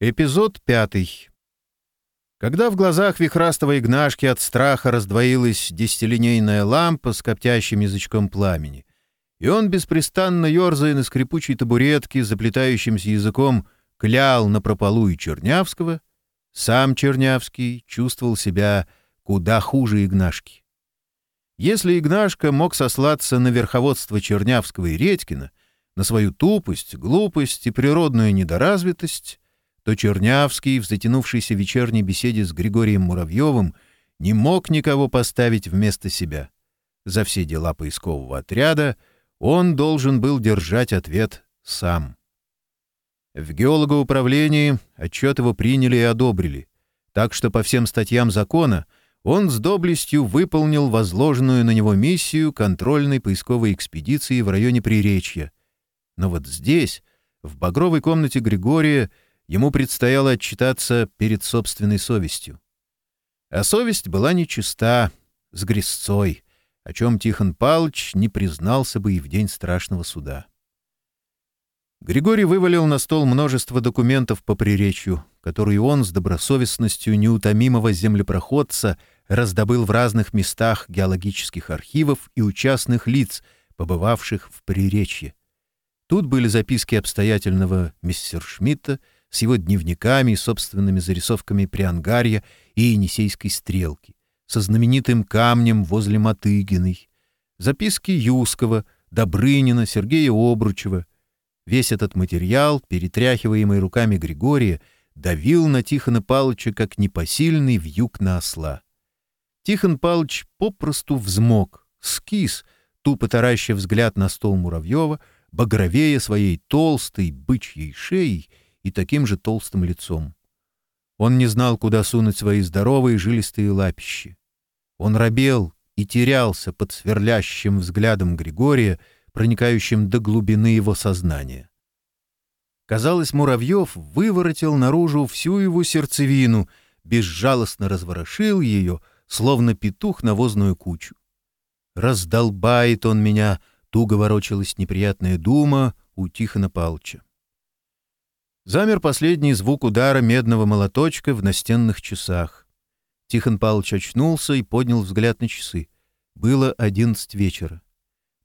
Эпизод пятый. Когда в глазах вихрастого Игнашки от страха раздвоилась десятилинейная лампа с коптящим язычком пламени, и он, беспрестанно ерзая на скрипучей табуретке, заплетающимся языком, клял на прополу и Чернявского, сам Чернявский чувствовал себя куда хуже Игнашки. Если Игнашка мог сослаться на верховодство Чернявского и Редькина, на свою тупость, глупость и природную недоразвитость, то Чернявский в затянувшейся вечерней беседе с Григорием Муравьевым не мог никого поставить вместо себя. За все дела поискового отряда он должен был держать ответ сам. В геологоуправлении отчет его приняли и одобрили, так что по всем статьям закона он с доблестью выполнил возложенную на него миссию контрольной поисковой экспедиции в районе Приречья. Но вот здесь, в багровой комнате Григория, ему предстояло отчитаться перед собственной совестью. А совесть была нечиста, с грязцой, о чем Тихон Палыч не признался бы и в день страшного суда. Григорий вывалил на стол множество документов по приречью, которые он с добросовестностью неутомимого землепроходца раздобыл в разных местах геологических архивов и у частных лиц, побывавших в приречье. Тут были записки обстоятельного мистер Шмидта, с его дневниками и собственными зарисовками Приангарья и Енисейской стрелки, со знаменитым камнем возле Матыгиной, записки Юскова, Добрынина, Сергея Обручева. Весь этот материал, перетряхиваемый руками Григория, давил на Тихона Палыча как непосильный вьюг на осла. Тихон Палыч попросту взмок, скис, тупо таращив взгляд на стол Муравьева, багровея своей толстой бычьей шеей и таким же толстым лицом. Он не знал, куда сунуть свои здоровые жилистые лапищи. Он робел и терялся под сверлящим взглядом Григория, проникающим до глубины его сознания. Казалось, Муравьев выворотил наружу всю его сердцевину, безжалостно разворошил ее, словно петух навозную кучу. «Раздолбает он меня!» — туго ворочалась неприятная дума у Тихона Палча. Замер последний звук удара медного молоточка в настенных часах. Тихон Павлович очнулся и поднял взгляд на часы. Было одиннадцать вечера.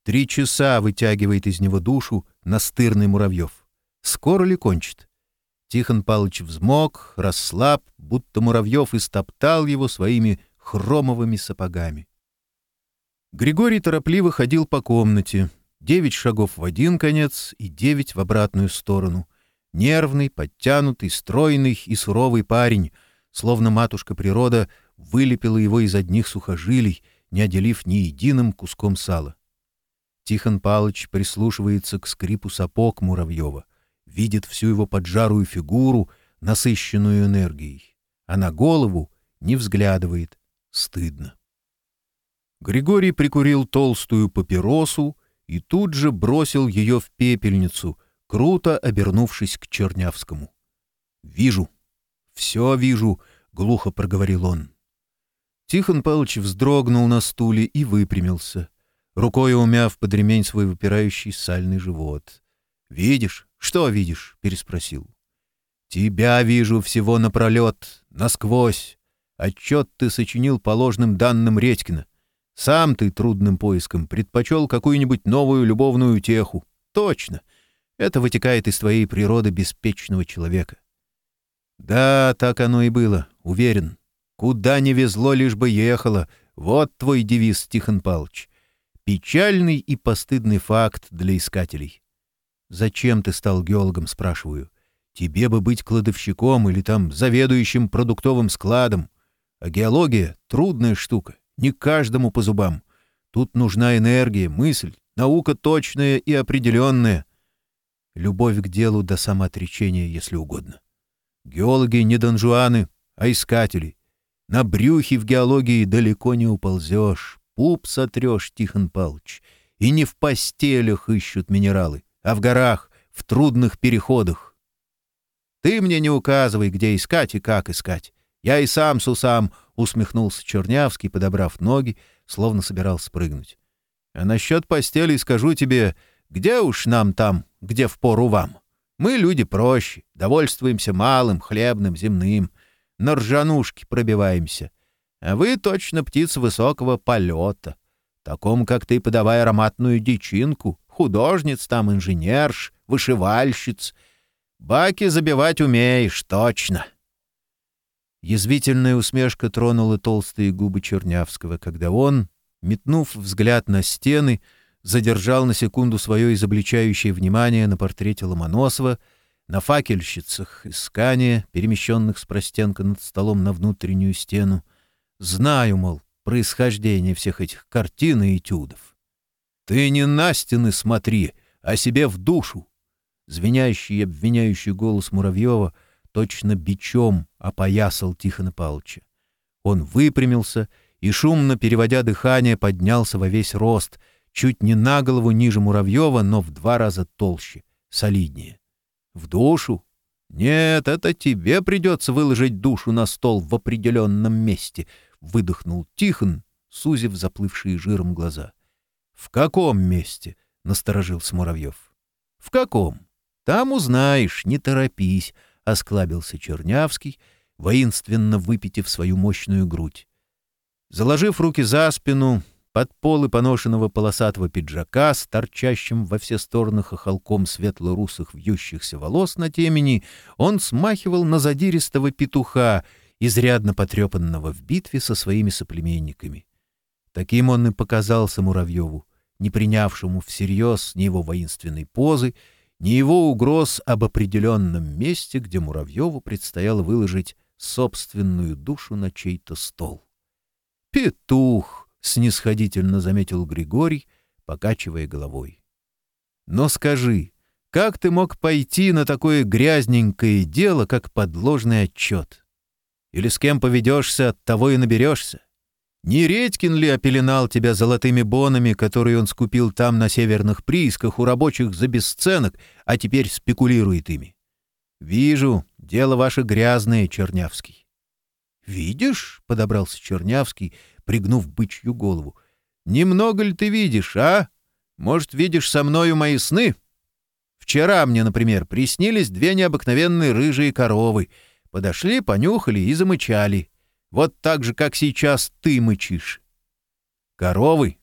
Три часа вытягивает из него душу настырный Муравьев. Скоро ли кончит? Тихон Павлович взмок, расслаб, будто Муравьев истоптал его своими хромовыми сапогами. Григорий торопливо ходил по комнате. Девять шагов в один конец и девять в обратную сторону — Нервный, подтянутый, стройный и суровый парень, словно матушка природа, вылепила его из одних сухожилий, не отделив ни единым куском сала. Тихон Палыч прислушивается к скрипу сапог Муравьева, видит всю его поджарую фигуру, насыщенную энергией, а на голову не взглядывает. Стыдно. Григорий прикурил толстую папиросу и тут же бросил ее в пепельницу — круто обернувшись к Чернявскому. «Вижу. Все вижу», — глухо проговорил он. Тихон Павлович вздрогнул на стуле и выпрямился, рукой умяв под ремень свой выпирающий сальный живот. «Видишь? Что видишь?» — переспросил. «Тебя вижу всего напролет, насквозь. Отчет ты сочинил по ложным данным Редькина. Сам ты трудным поиском предпочел какую-нибудь новую любовную теху. Точно. Это вытекает из твоей природы беспечного человека. Да, так оно и было, уверен. Куда не везло, лишь бы ехало. Вот твой девиз, Тихон Палыч. Печальный и постыдный факт для искателей. Зачем ты стал геологом, спрашиваю? Тебе бы быть кладовщиком или там заведующим продуктовым складом. А геология — трудная штука, не каждому по зубам. Тут нужна энергия, мысль, наука точная и определенная — любовь к делу до самоотречения, если угодно. Геологи не донжуаны, а искатели. На брюхе в геологии далеко не уползешь, пуп сотрешь, Тихон Палыч. И не в постелях ищут минералы, а в горах, в трудных переходах. Ты мне не указывай, где искать и как искать. Я и сам с усам, — усмехнулся Чернявский, подобрав ноги, словно собирался прыгнуть. А насчет постелей скажу тебе, где уж нам там где впору вам. Мы люди проще, довольствуемся малым, хлебным, земным, на ржанушки пробиваемся. А вы точно птица высокого полета, такому, как ты, подавай ароматную дичинку, художниц там, инженерш, вышивальщиц. Баки забивать умеешь, точно». Язвительная усмешка тронула толстые губы Чернявского, когда он, метнув взгляд на стены, — задержал на секунду свое изобличающее внимание на портрете Ломоносова, на факельщицах искания, перемещенных с простенка над столом на внутреннюю стену. Знаю, мол, происхождение всех этих картин и этюдов. «Ты не на стены смотри, а себе в душу!» Звенящий и обвиняющий голос Муравьева точно бичом опоясал Тихона Павловича. Он выпрямился и, шумно переводя дыхание, поднялся во весь рост — чуть не на голову ниже Муравьева, но в два раза толще, солиднее. В душу? Нет, это тебе придется выложить душу на стол в определенном месте, выдохнул Тихон, сузив заплывшие жиром глаза. В каком месте? насторожился Муравьев. В каком? Там узнаешь, не торопись, осклабился Чернявский, воинственно выпитив свою мощную грудь. Заложив руки за спину, под полы поношенного полосатого пиджака с торчащим во все стороны хохолком светло-русых вьющихся волос на темени он смахивал на задиристого петуха, изрядно потрепанного в битве со своими соплеменниками. Таким он и показался Муравьеву, не принявшему всерьез ни его воинственной позы, ни его угроз об определенном месте, где Муравьеву предстояло выложить собственную душу на чей-то стол. «Петух!» — снисходительно заметил Григорий, покачивая головой. «Но скажи, как ты мог пойти на такое грязненькое дело, как подложный отчет? Или с кем поведешься, от того и наберешься? Не Редькин ли опеленал тебя золотыми бонами, которые он скупил там на северных приисках у рабочих за бесценок, а теперь спекулирует ими? Вижу, дело ваше грязное, Чернявский». «Видишь?» — подобрался Чернявский — пригнув бычью голову. «Немного ли ты видишь, а? Может, видишь со мною мои сны? Вчера мне, например, приснились две необыкновенные рыжие коровы. Подошли, понюхали и замычали. Вот так же, как сейчас ты мычишь». «Коровы?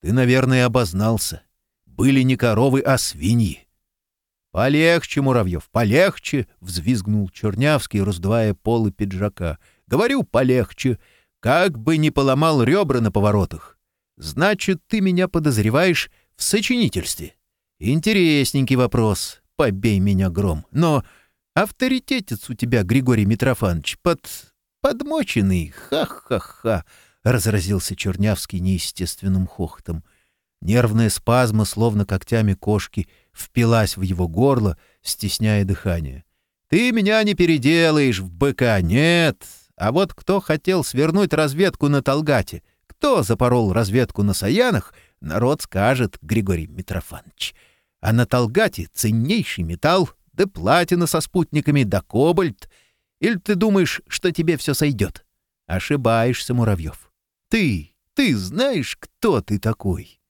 Ты, наверное, обознался. Были не коровы, а свиньи». «Полегче, Муравьев, полегче!» — взвизгнул Чернявский, раздувая полы пиджака. «Говорю, полегче. Как бы не поломал ребра на поворотах. Значит, ты меня подозреваешь в сочинительстве. Интересненький вопрос. Побей меня гром. Но авторитетец у тебя, Григорий Митрофанович, под... подмоченный. Ха-ха-ха. Разразился Чернявский неестественным хохотом. Нервная спазма, словно когтями кошки, впилась в его горло, стесняя дыхание. «Ты меня не переделаешь в быка, нет! А вот кто хотел свернуть разведку на Толгате, кто запорол разведку на Саянах, народ скажет, Григорий Митрофанович. А на Толгате ценнейший металл, да платина со спутниками, да кобальт. Или ты думаешь, что тебе все сойдет? Ошибаешься, Муравьев. Ты, ты знаешь, кто ты такой?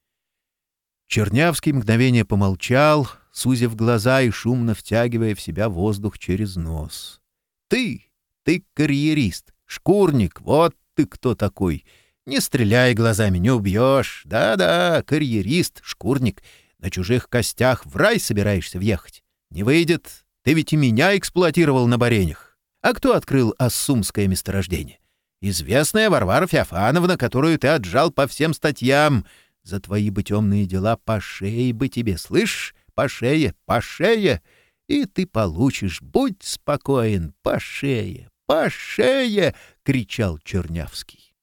Чернявский мгновение помолчал, сузив глаза и шумно втягивая в себя воздух через нос. «Ты! Ты карьерист, шкурник, вот ты кто такой. Не стреляй глазами, не убьешь. Да-да, карьерист, шкурник. На чужих костях в рай собираешься въехать. Не выйдет. Ты ведь и меня эксплуатировал на баренях. А кто открыл Ассумское месторождение? Известная Варвара Феофановна, которую ты отжал по всем статьям. За твои бы темные дела по шее бы тебе, слышь? По шее, по шее. И ты получишь, будь спокоен, по шее, پشے кричал Чернявский.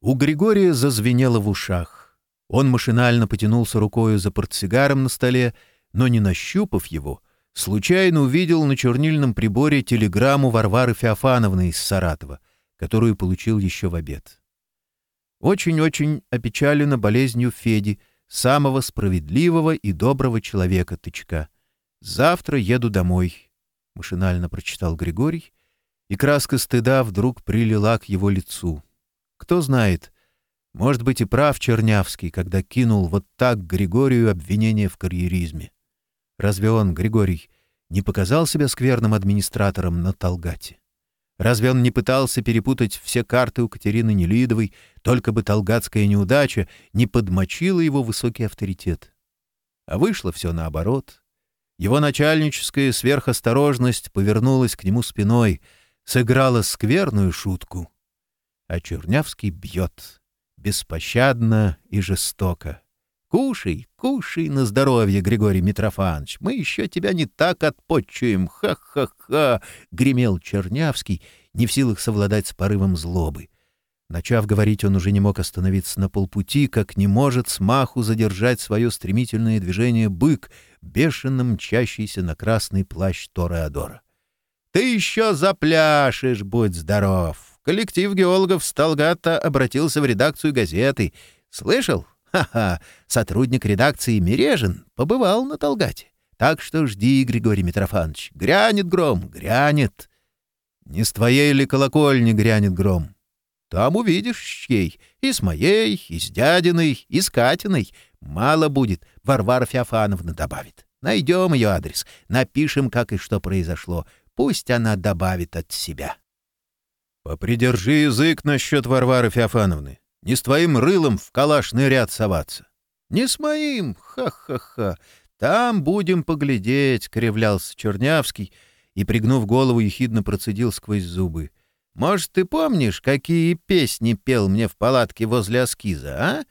У Григория зазвенело в ушах. Он машинально потянулся рукою за портсигаром на столе, но, не нащупав его, случайно увидел на чернильном приборе телеграмму Варвары Феофановны из Саратова, которую получил еще в обед. Очень-очень опечалена болезнью Феди, самого справедливого и доброго человека Тычка. «Завтра еду домой», — машинально прочитал Григорий, — и краска стыда вдруг прилила к его лицу. Кто знает, может быть и прав Чернявский, когда кинул вот так Григорию обвинение в карьеризме. Разве он, Григорий, не показал себя скверным администратором на Толгате? Разве он не пытался перепутать все карты у Катерины Нелидовой, только бы Толгатская неудача не подмочила его высокий авторитет? А вышло все наоборот. Его начальническая сверхосторожность повернулась к нему спиной — сыграла скверную шутку. А Чернявский бьет беспощадно и жестоко. «Кушай, кушай на здоровье, Григорий Митрофанович, мы еще тебя не так отпочуем, ха-ха-ха!» — гремел Чернявский, не в силах совладать с порывом злобы. Начав говорить, он уже не мог остановиться на полпути, как не может смаху задержать свое стремительное движение бык, бешено мчащийся на красный плащ Тореадора. Ты еще запляшешь, будь здоров. Коллектив геологов Сталгата обратился в редакцию газеты. Слышал? Ха-ха, сотрудник редакции Мережин побывал на Талгате. Так что жди, Григорий Митрофанович. Грянет гром, грянет. Не с твоей ли колокольни грянет гром? Там увидишь чей. И с моей, и с дядиной, и с Катиной. Мало будет, Варвара Феофановна добавит. Найдем ее адрес, напишем, как и что произошло. Пусть она добавит от себя. «Попридержи язык насчет Варвары Феофановны. Не с твоим рылом в калашный ряд соваться». «Не с моим! Ха-ха-ха! Там будем поглядеть!» — кривлялся Чернявский и, пригнув голову, ехидно процедил сквозь зубы. «Может, ты помнишь, какие песни пел мне в палатке возле Аскиза, а?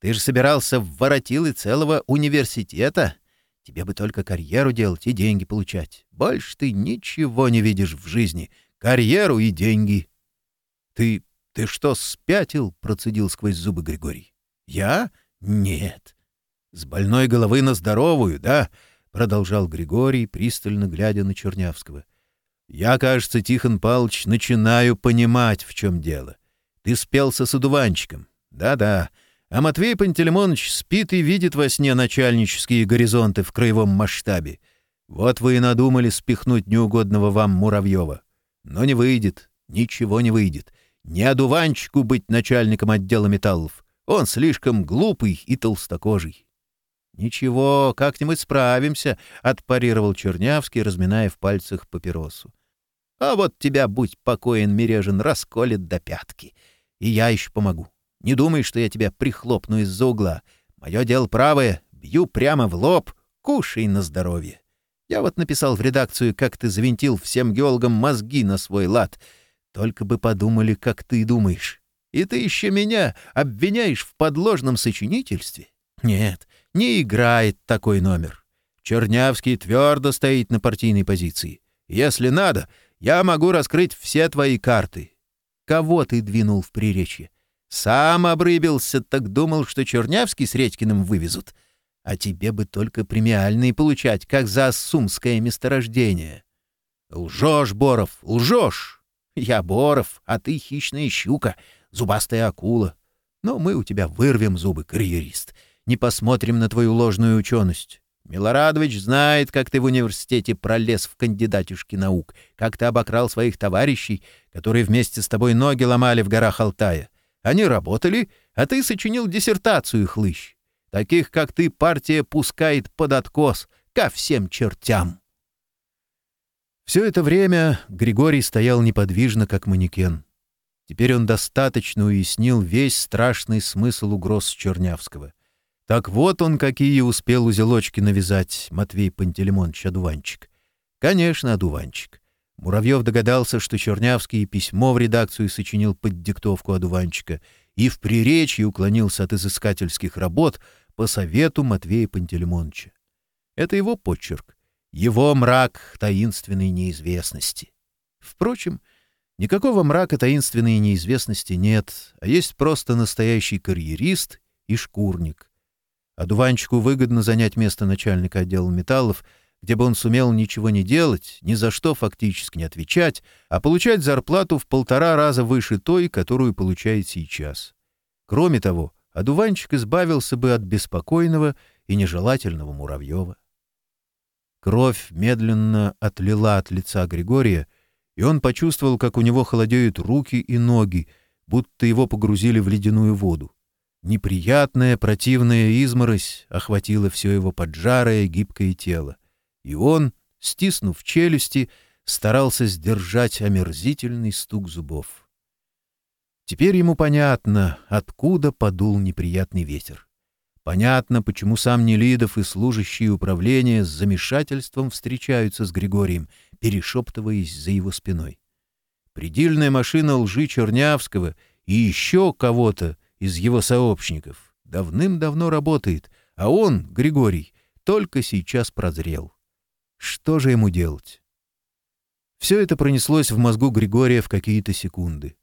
Ты же собирался в воротилы целого университета!» Тебе бы только карьеру делать и деньги получать. Больше ты ничего не видишь в жизни. Карьеру и деньги. — Ты... ты что, спятил? — процедил сквозь зубы Григорий. — Я? Нет. — С больной головы на здоровую, да? — продолжал Григорий, пристально глядя на Чернявского. — Я, кажется, Тихон Палыч, начинаю понимать, в чем дело. Ты спелся с одуванчиком. Да-да. — а Матвей Пантелеймонович спит и видит во сне начальнические горизонты в краевом масштабе. Вот вы и надумали спихнуть неугодного вам Муравьева. Но не выйдет, ничего не выйдет. Не одуванчику быть начальником отдела металлов. Он слишком глупый и толстокожий. «Ничего, как-нибудь справимся», — отпарировал Чернявский, разминая в пальцах папиросу. «А вот тебя, будь покоен, Мережин, расколет до пятки. И я еще помогу. Не думай, что я тебя прихлопну из-за угла. Мое дело правое, бью прямо в лоб, кушай на здоровье. Я вот написал в редакцию, как ты завинтил всем геологам мозги на свой лад. Только бы подумали, как ты думаешь. И ты еще меня обвиняешь в подложном сочинительстве? Нет, не играет такой номер. Чернявский твердо стоит на партийной позиции. Если надо, я могу раскрыть все твои карты. Кого ты двинул в приречье? Сам обрыбился, так думал, что Чернявский с Редькиным вывезут. А тебе бы только премиальные получать, как за сумское месторождение. Лжешь, Боров, лжешь! Я Боров, а ты хищная щука, зубастая акула. Но мы у тебя вырвем зубы, карьерист. Не посмотрим на твою ложную ученость. Милорадович знает, как ты в университете пролез в кандидатюшки наук, как ты обокрал своих товарищей, которые вместе с тобой ноги ломали в горах Алтая. Они работали, а ты сочинил диссертацию, хлыщ. Таких, как ты, партия пускает под откос ко всем чертям. Все это время Григорий стоял неподвижно, как манекен. Теперь он достаточно уяснил весь страшный смысл угроз Чернявского. Так вот он, какие успел узелочки навязать Матвей Пантелеймонович Одуванчик. Конечно, одуванчик. Муравьев догадался, что Чернявский письмо в редакцию сочинил под диктовку одуванчика и в приречье уклонился от изыскательских работ по совету Матвея Пантелеймоновича. Это его почерк, его мрак таинственной неизвестности. Впрочем, никакого мрака таинственной неизвестности нет, а есть просто настоящий карьерист и шкурник. Одуванчику выгодно занять место начальника отдела металлов — где бы он сумел ничего не делать, ни за что фактически не отвечать, а получать зарплату в полтора раза выше той, которую получает сейчас. Кроме того, одуванчик избавился бы от беспокойного и нежелательного Муравьева. Кровь медленно отлила от лица Григория, и он почувствовал, как у него холодеют руки и ноги, будто его погрузили в ледяную воду. Неприятная, противная изморозь охватила все его поджарое, гибкое тело и он, стиснув челюсти, старался сдержать омерзительный стук зубов. Теперь ему понятно, откуда подул неприятный ветер. Понятно, почему сам Нелидов и служащие управления с замешательством встречаются с Григорием, перешептываясь за его спиной. Предельная машина лжи Чернявского и еще кого-то из его сообщников давным-давно работает, а он, Григорий, только сейчас прозрел. Что же ему делать? Все это пронеслось в мозгу Григория в какие-то секунды.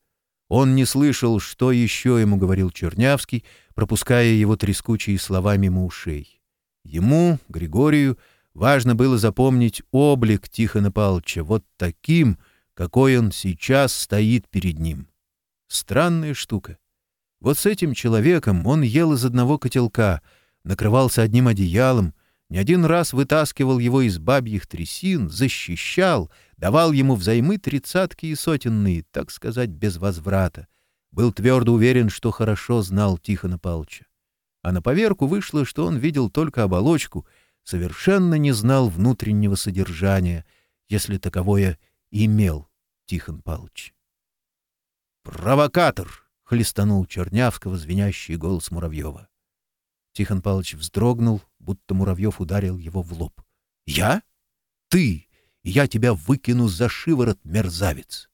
Он не слышал, что еще ему говорил Чернявский, пропуская его трескучие слова мимо ушей. Ему, Григорию, важно было запомнить облик Тихона Павловича вот таким, какой он сейчас стоит перед ним. Странная штука. Вот с этим человеком он ел из одного котелка, накрывался одним одеялом, не один раз вытаскивал его из бабьих трясин, защищал, давал ему взаймы тридцатки и сотенные, так сказать, без возврата. Был твердо уверен, что хорошо знал Тихона Палча. А на поверку вышло, что он видел только оболочку, совершенно не знал внутреннего содержания, если таковое имел Тихон Палч. «Провокатор!» — хлестанул Чернявского звенящий голос Муравьева. Тихон Павлович вздрогнул, будто Муравьев ударил его в лоб. «Я? Ты! Я тебя выкину за шиворот, мерзавец!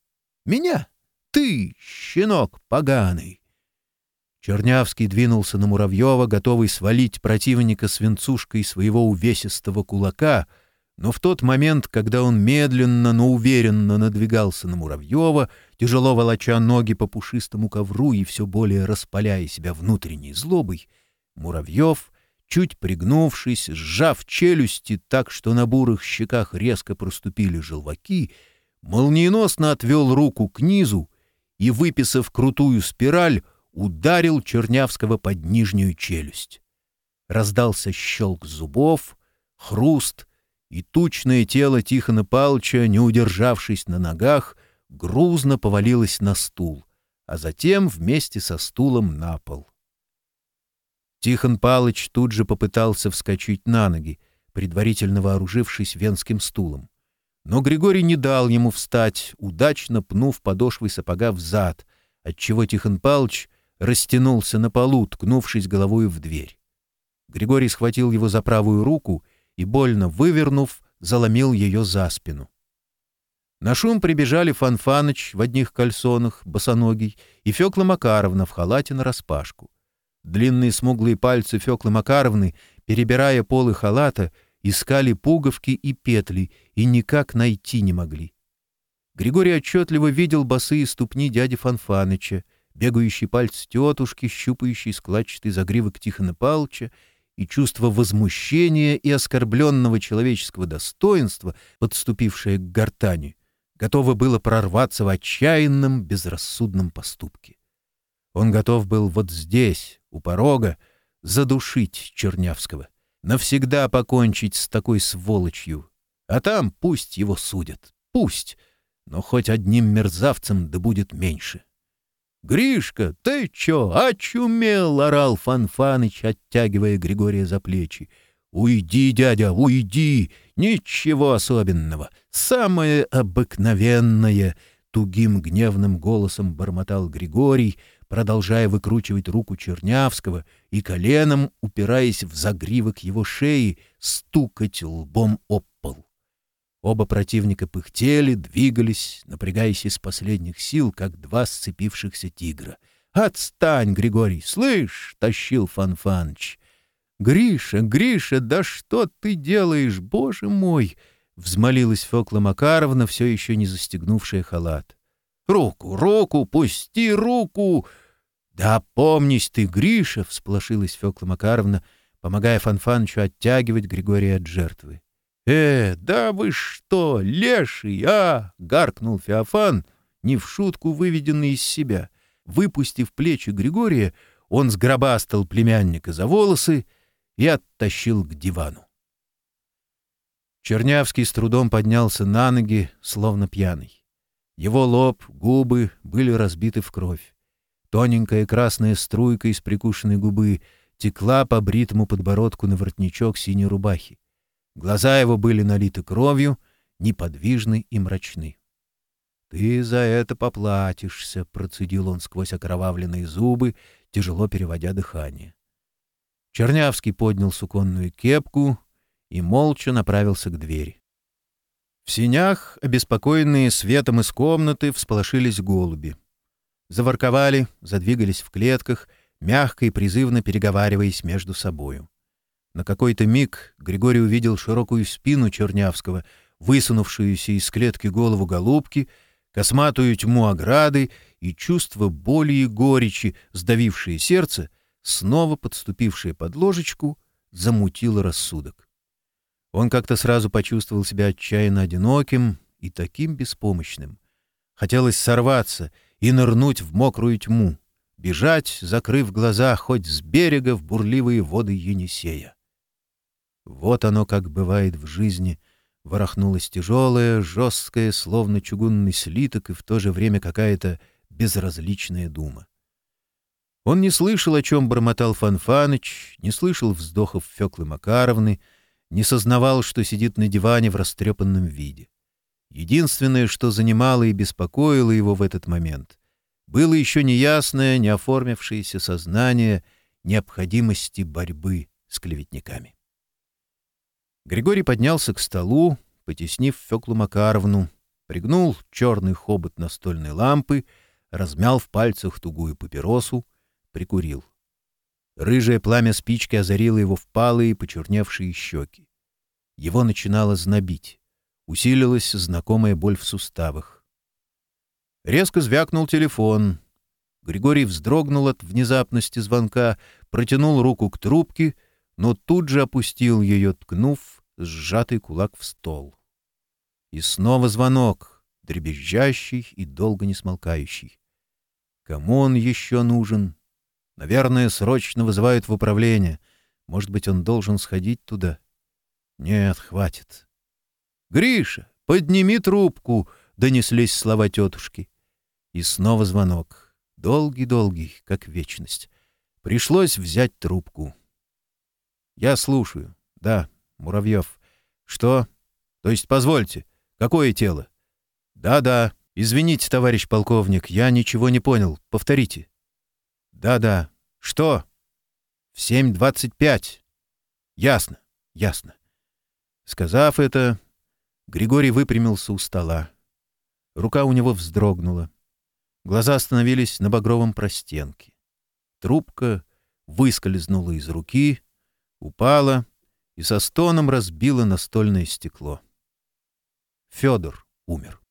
Меня? Ты, щенок поганый!» Чернявский двинулся на Муравьева, готовый свалить противника свинцушкой своего увесистого кулака, но в тот момент, когда он медленно, но уверенно надвигался на Муравьева, тяжело волоча ноги по пушистому ковру и все более распаляя себя внутренней злобой, Муравьев, чуть пригнувшись, сжав челюсти так, что на бурых щеках резко проступили желваки, молниеносно отвел руку к низу и, выписав крутую спираль, ударил Чернявского под нижнюю челюсть. Раздался щелк зубов, хруст, и тучное тело Тихона Палча, не удержавшись на ногах, грузно повалилось на стул, а затем вместе со стулом на пол. Тихон Палыч тут же попытался вскочить на ноги, предварительно вооружившись венским стулом. Но Григорий не дал ему встать, удачно пнув подошвой сапога в зад, отчего Тихон Палыч растянулся на полу, ткнувшись головой в дверь. Григорий схватил его за правую руку и, больно вывернув, заломил ее за спину. На шум прибежали Фанфаныч в одних кальсонах, босоногий, и Фёкла Макаровна в халате нараспашку. Длинные смуглые пальцы Феклы Макаровны, перебирая полы халата, искали пуговки и петли и никак найти не могли. Григорий отчетливо видел босые ступни дяди Фанфаныча, бегающий пальцы тетушки, щупающий складчатый загривок Тихона Палча, и чувство возмущения и оскорбленного человеческого достоинства, подступившее к гортани, готово было прорваться в отчаянном, безрассудном поступке. Он готов был вот здесь, у порога, задушить Чернявского, навсегда покончить с такой сволочью. А там пусть его судят, пусть, но хоть одним мерзавцем да будет меньше. «Гришка, ты чё, очумел!» — орал Фанфаныч, оттягивая Григория за плечи. «Уйди, дядя, уйди! Ничего особенного! Самое обыкновенное!» — тугим гневным голосом бормотал Григорий — продолжая выкручивать руку Чернявского и коленом, упираясь в загривок его шеи, стукать лбом об пол. Оба противника пыхтели, двигались, напрягаясь из последних сил, как два сцепившихся тигра. «Отстань, Григорий! Слышь!» — тащил Фанфанч. «Гриша, Гриша, да что ты делаешь, боже мой!» — взмолилась Фокла Макаровна, все еще не застегнувшая халат. Руку, руку, пусти руку!» «Да помнись ты, Гриша!» — всплошилась Фёкла Макаровна, помогая Фанфанчу оттягивать Григория от жертвы. «Э, да вы что, леший, а!» — гаркнул Феофан, не в шутку выведенный из себя. Выпустив плечи Григория, он сгробастал племянника за волосы и оттащил к дивану. Чернявский с трудом поднялся на ноги, словно пьяный. Его лоб, губы были разбиты в кровь. Тоненькая красная струйка из прикушенной губы текла по бритому подбородку на воротничок синей рубахи. Глаза его были налиты кровью, неподвижны и мрачны. — Ты за это поплатишься, — процедил он сквозь окровавленные зубы, тяжело переводя дыхание. Чернявский поднял суконную кепку и молча направился к двери. В синях, обеспокоенные светом из комнаты, всполошились голуби. Заворковали, задвигались в клетках, мягко и призывно переговариваясь между собою. На какой-то миг Григорий увидел широкую спину Чернявского, высунувшуюся из клетки голову голубки, косматую тьму ограды и чувство боли и горечи, сдавившее сердце, снова подступившее под ложечку, замутило рассудок. Он как-то сразу почувствовал себя отчаянно одиноким и таким беспомощным. Хотелось сорваться и нырнуть в мокрую тьму, бежать, закрыв глаза хоть с берега в бурливые воды Енисея. Вот оно, как бывает в жизни, ворохнулось тяжелое, жесткое, словно чугунный слиток, и в то же время какая-то безразличная дума. Он не слышал, о чем бормотал Фанфаныч, не слышал вздохов Феклы Макаровны — не сознавал, что сидит на диване в растрепанном виде. Единственное, что занимало и беспокоило его в этот момент, было еще неясное, неоформившееся сознание необходимости борьбы с клеветниками. Григорий поднялся к столу, потеснив Феклу Макаровну, пригнул черный хобот настольной лампы, размял в пальцах тугую папиросу, прикурил — Рыжее пламя спички озарило его впалые, почерневшие щеки. Его начинало знобить. Усилилась знакомая боль в суставах. Резко звякнул телефон. Григорий вздрогнул от внезапности звонка, протянул руку к трубке, но тут же опустил ее, ткнув сжатый кулак в стол. И снова звонок, дребезжащий и долго не смолкающий. Кому он еще нужен? Наверное, срочно вызывают в управление. Может быть, он должен сходить туда? Нет, хватит. «Гриша, подними трубку!» — донеслись слова тетушки. И снова звонок. Долгий-долгий, как вечность. Пришлось взять трубку. «Я слушаю. Да, Муравьев. Что? То есть, позвольте, какое тело?» «Да-да. Извините, товарищ полковник, я ничего не понял. Повторите». «Да-да. Что?» «В 7.25». «Ясно, ясно». Сказав это, Григорий выпрямился у стола. Рука у него вздрогнула. Глаза остановились на багровом простенке. Трубка выскользнула из руки, упала и со стоном разбила настольное стекло. Федор умер.